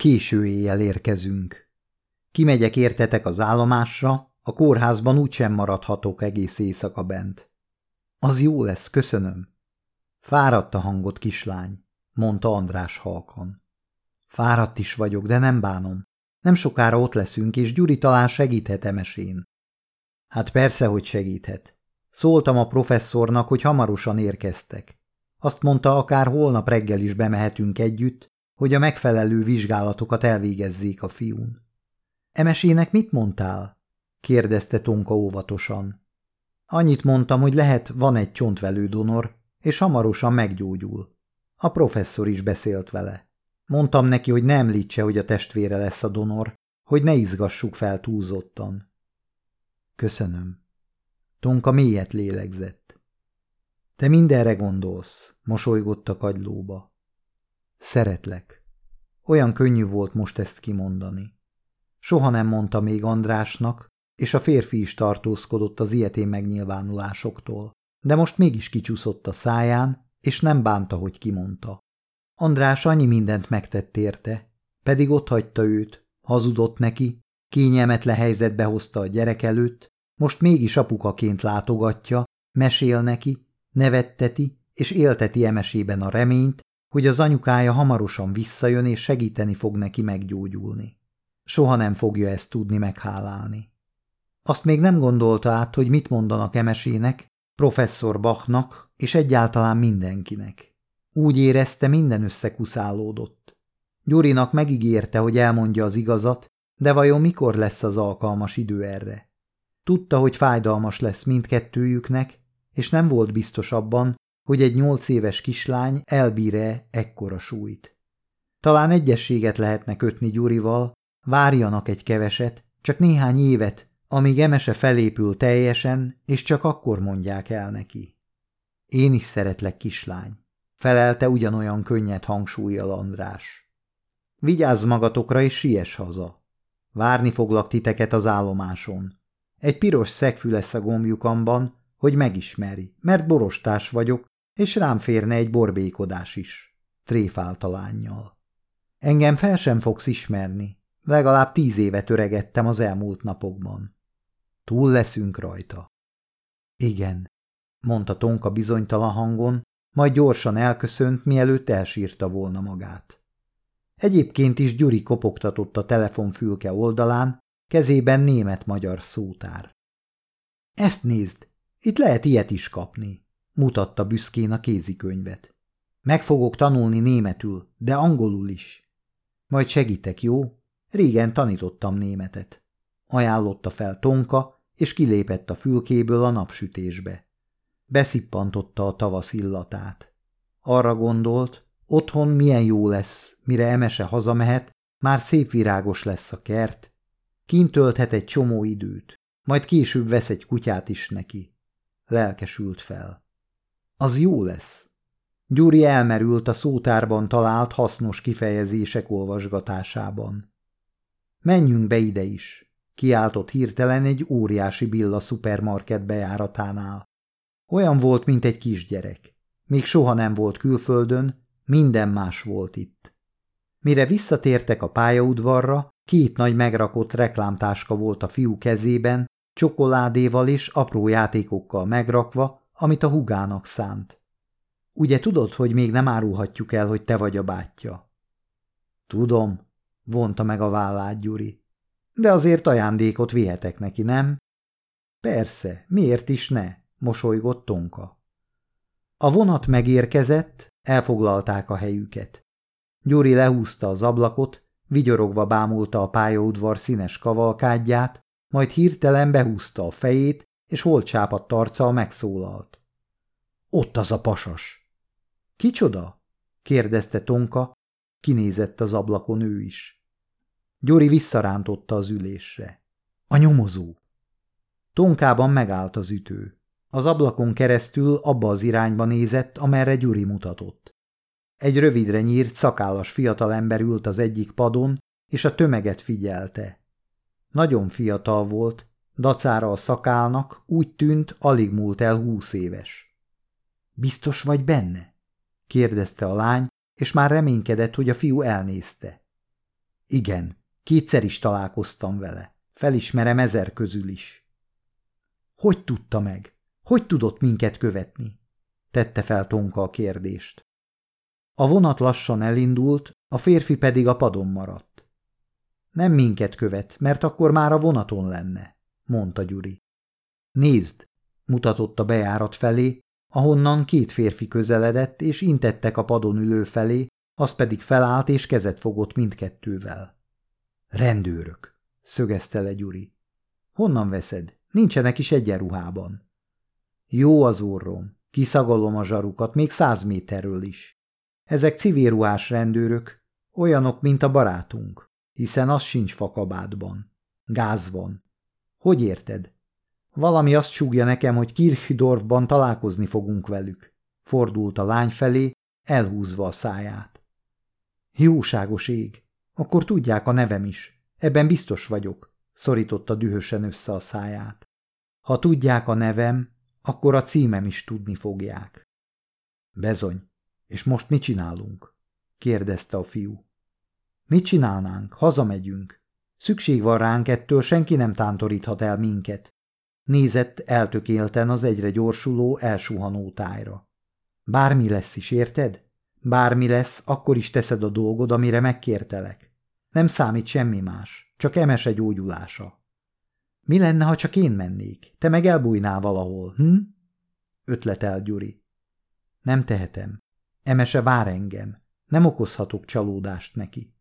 Késő éjjel érkezünk. Kimegyek értetek az állomásra, a kórházban úgysem maradhatok egész éjszaka bent. Az jó lesz, köszönöm. Fáradt a hangot, kislány, mondta András halkan. Fáradt is vagyok, de nem bánom. Nem sokára ott leszünk, és Gyuri talán segíthet emesén. Hát persze, hogy segíthet. Szóltam a professzornak, hogy hamarosan érkeztek. Azt mondta, akár holnap reggel is bemehetünk együtt, hogy a megfelelő vizsgálatokat elvégezzék a fiún. Emesének mit mondtál? kérdezte Tonka óvatosan. Annyit mondtam, hogy lehet, van egy csontvelő donor, és hamarosan meggyógyul. A professzor is beszélt vele. Mondtam neki, hogy ne említse, hogy a testvére lesz a donor, hogy ne izgassuk fel túlzottan. Köszönöm. Tonka mélyet lélegzett. Te mindenre gondolsz, mosolygott a kagylóba. Szeretlek. Olyan könnyű volt most ezt kimondani. Soha nem mondta még Andrásnak, és a férfi is tartózkodott az ilyetén megnyilvánulásoktól, de most mégis kicsúszott a száján, és nem bánta, hogy kimondta. András annyi mindent megtett érte, pedig ott hagyta őt, hazudott neki, kényelmetlen helyzetbe hozta a gyerek előtt, most mégis apukaként látogatja, mesél neki, nevetteti és élteti emesében a reményt, hogy az anyukája hamarosan visszajön és segíteni fog neki meggyógyulni. Soha nem fogja ezt tudni meghálálni. Azt még nem gondolta át, hogy mit mondanak emesének, professzor Bachnak és egyáltalán mindenkinek. Úgy érezte, minden összekuszálódott. Gyurinak megígérte, hogy elmondja az igazat, de vajon mikor lesz az alkalmas idő erre? Tudta, hogy fájdalmas lesz mindkettőjüknek, és nem volt biztos abban, hogy egy nyolc éves kislány elbír-e ekkora súlyt. Talán egyességet lehetne kötni Gyurival, várjanak egy keveset, csak néhány évet, amíg Emese felépül teljesen, és csak akkor mondják el neki. Én is szeretlek, kislány, felelte ugyanolyan könnyed hangsúlyjal András. Vigyázz magatokra, és siess haza. Várni foglak titeket az állomáson. Egy piros szegfű lesz a gombjukamban, hogy megismeri, mert borostás vagyok, és rám férne egy borbékodás is. Tréfált a lányjal. Engem fel sem fogsz ismerni. Legalább tíz évet öregettem az elmúlt napokban. Túl leszünk rajta. Igen, mondta Tonka bizonytalan hangon, majd gyorsan elköszönt, mielőtt elsírta volna magát. Egyébként is Gyuri kopogtatott a telefonfülke oldalán, kezében német-magyar szótár. Ezt nézd, itt lehet ilyet is kapni, mutatta büszkén a kézikönyvet. Meg fogok tanulni németül, de angolul is. Majd segítek, jó? Régen tanítottam németet. Ajánlotta fel Tonka, és kilépett a fülkéből a napsütésbe. Beszippantotta a tavasz illatát. Arra gondolt, otthon milyen jó lesz, mire Emese hazamehet, már szép virágos lesz a kert, Kint tölthet egy csomó időt, majd később vesz egy kutyát is neki. Lelkesült fel. Az jó lesz. Gyuri elmerült a szótárban talált hasznos kifejezések olvasgatásában. Menjünk be ide is, kiáltott hirtelen egy óriási Billa szupermarket bejáratánál. Olyan volt, mint egy kisgyerek. Még soha nem volt külföldön, minden más volt itt. Mire visszatértek a pályaudvarra, Két nagy megrakott reklámtáska volt a fiú kezében, csokoládéval és apró játékokkal megrakva, amit a hugának szánt. Ugye tudod, hogy még nem árulhatjuk el, hogy te vagy a bátyja? Tudom, vonta meg a vállát Gyuri. De azért ajándékot vihetek neki, nem? Persze, miért is ne? mosolygott Tonka. A vonat megérkezett, elfoglalták a helyüket. Gyuri lehúzta az ablakot, Vigyorogva bámulta a pályaudvar színes kavalkádját, majd hirtelen behúzta a fejét, és holt csápadt arccal megszólalt. Ott az a pasas. Kicsoda? kérdezte Tonka, kinézett az ablakon ő is. Gyuri visszarántotta az ülésre. A nyomozó. Tonkában megállt az ütő. Az ablakon keresztül abba az irányba nézett, amerre Gyuri mutatott. Egy rövidre nyírt, szakállas fiatalember ült az egyik padon, és a tömeget figyelte. Nagyon fiatal volt, dacára a szakálnak úgy tűnt, alig múlt el húsz éves. – Biztos vagy benne? – kérdezte a lány, és már reménykedett, hogy a fiú elnézte. Igen, kétszer is találkoztam vele. Felismerem ezer közül is. Hogy tudta meg? Hogy tudott minket követni? Tette fel Tonka a kérdést. A vonat lassan elindult, a férfi pedig a padon maradt. Nem minket követ, mert akkor már a vonaton lenne, mondta Gyuri. Nézd, mutatott a bejárat felé, ahonnan két férfi közeledett, és intettek a padon ülő felé, az pedig felállt és kezet fogott mindkettővel. Rendőrök, szögezte le Gyuri. Honnan veszed? Nincsenek is egyenruhában. Jó az orrom, kiszagolom a zsarukat, még száz méterről is. Ezek civilruhás rendőrök, olyanok, mint a barátunk, hiszen az sincs fakabátban. Gáz van. Hogy érted? Valami azt súgja nekem, hogy Kirchdorfban találkozni fogunk velük. Fordult a lány felé, elhúzva a száját. Jóságos ég! Akkor tudják a nevem is. Ebben biztos vagyok, szorította dühösen össze a száját. Ha tudják a nevem, akkor a címem is tudni fogják. Bezony, és most mit csinálunk? kérdezte a fiú. Mit csinálnánk? Hazamegyünk. Szükség van ránk, ettől senki nem tántoríthat el minket. Nézett eltökélten az egyre gyorsuló, elsuhanó tájra. Bármi lesz is, érted? Bármi lesz, akkor is teszed a dolgod, amire megkértelek. Nem számít semmi más, csak emese gyógyulása. Mi lenne, ha csak én mennék? Te meg elbújnál valahol, hm? Ötletel Gyuri. Nem tehetem. Emese vár engem. Nem okozhatok csalódást neki.